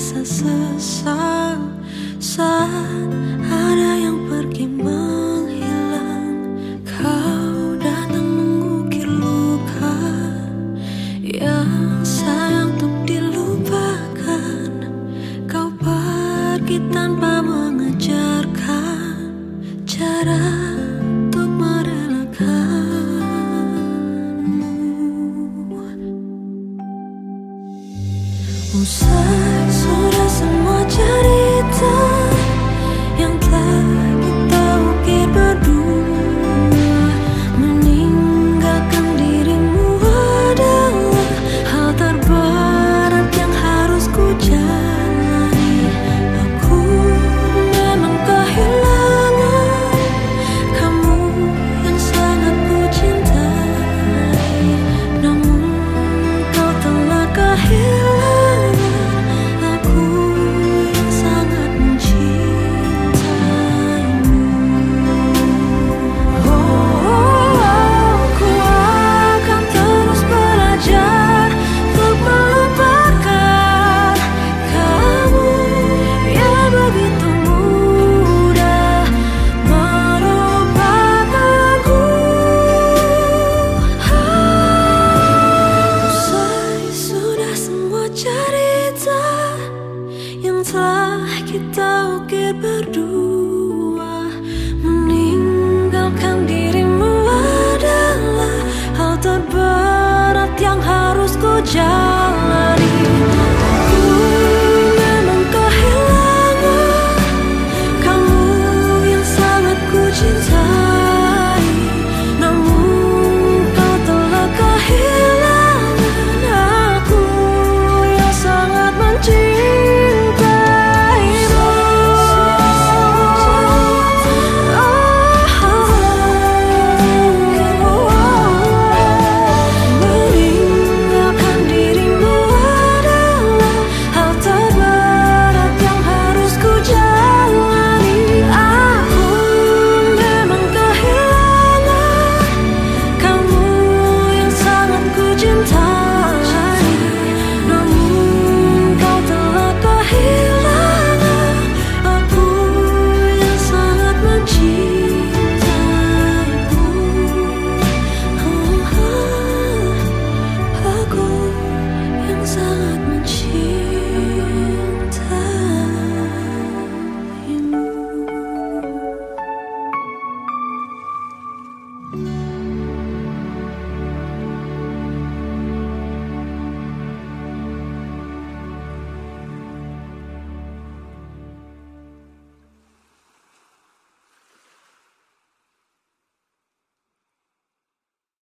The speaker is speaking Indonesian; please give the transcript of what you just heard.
rasa sesal saat ada yang pergi menghilang kau datang mengukir luka yang sayang untuk dilupakan kau pergi tanpa mengejarkan jarak Usah. 자.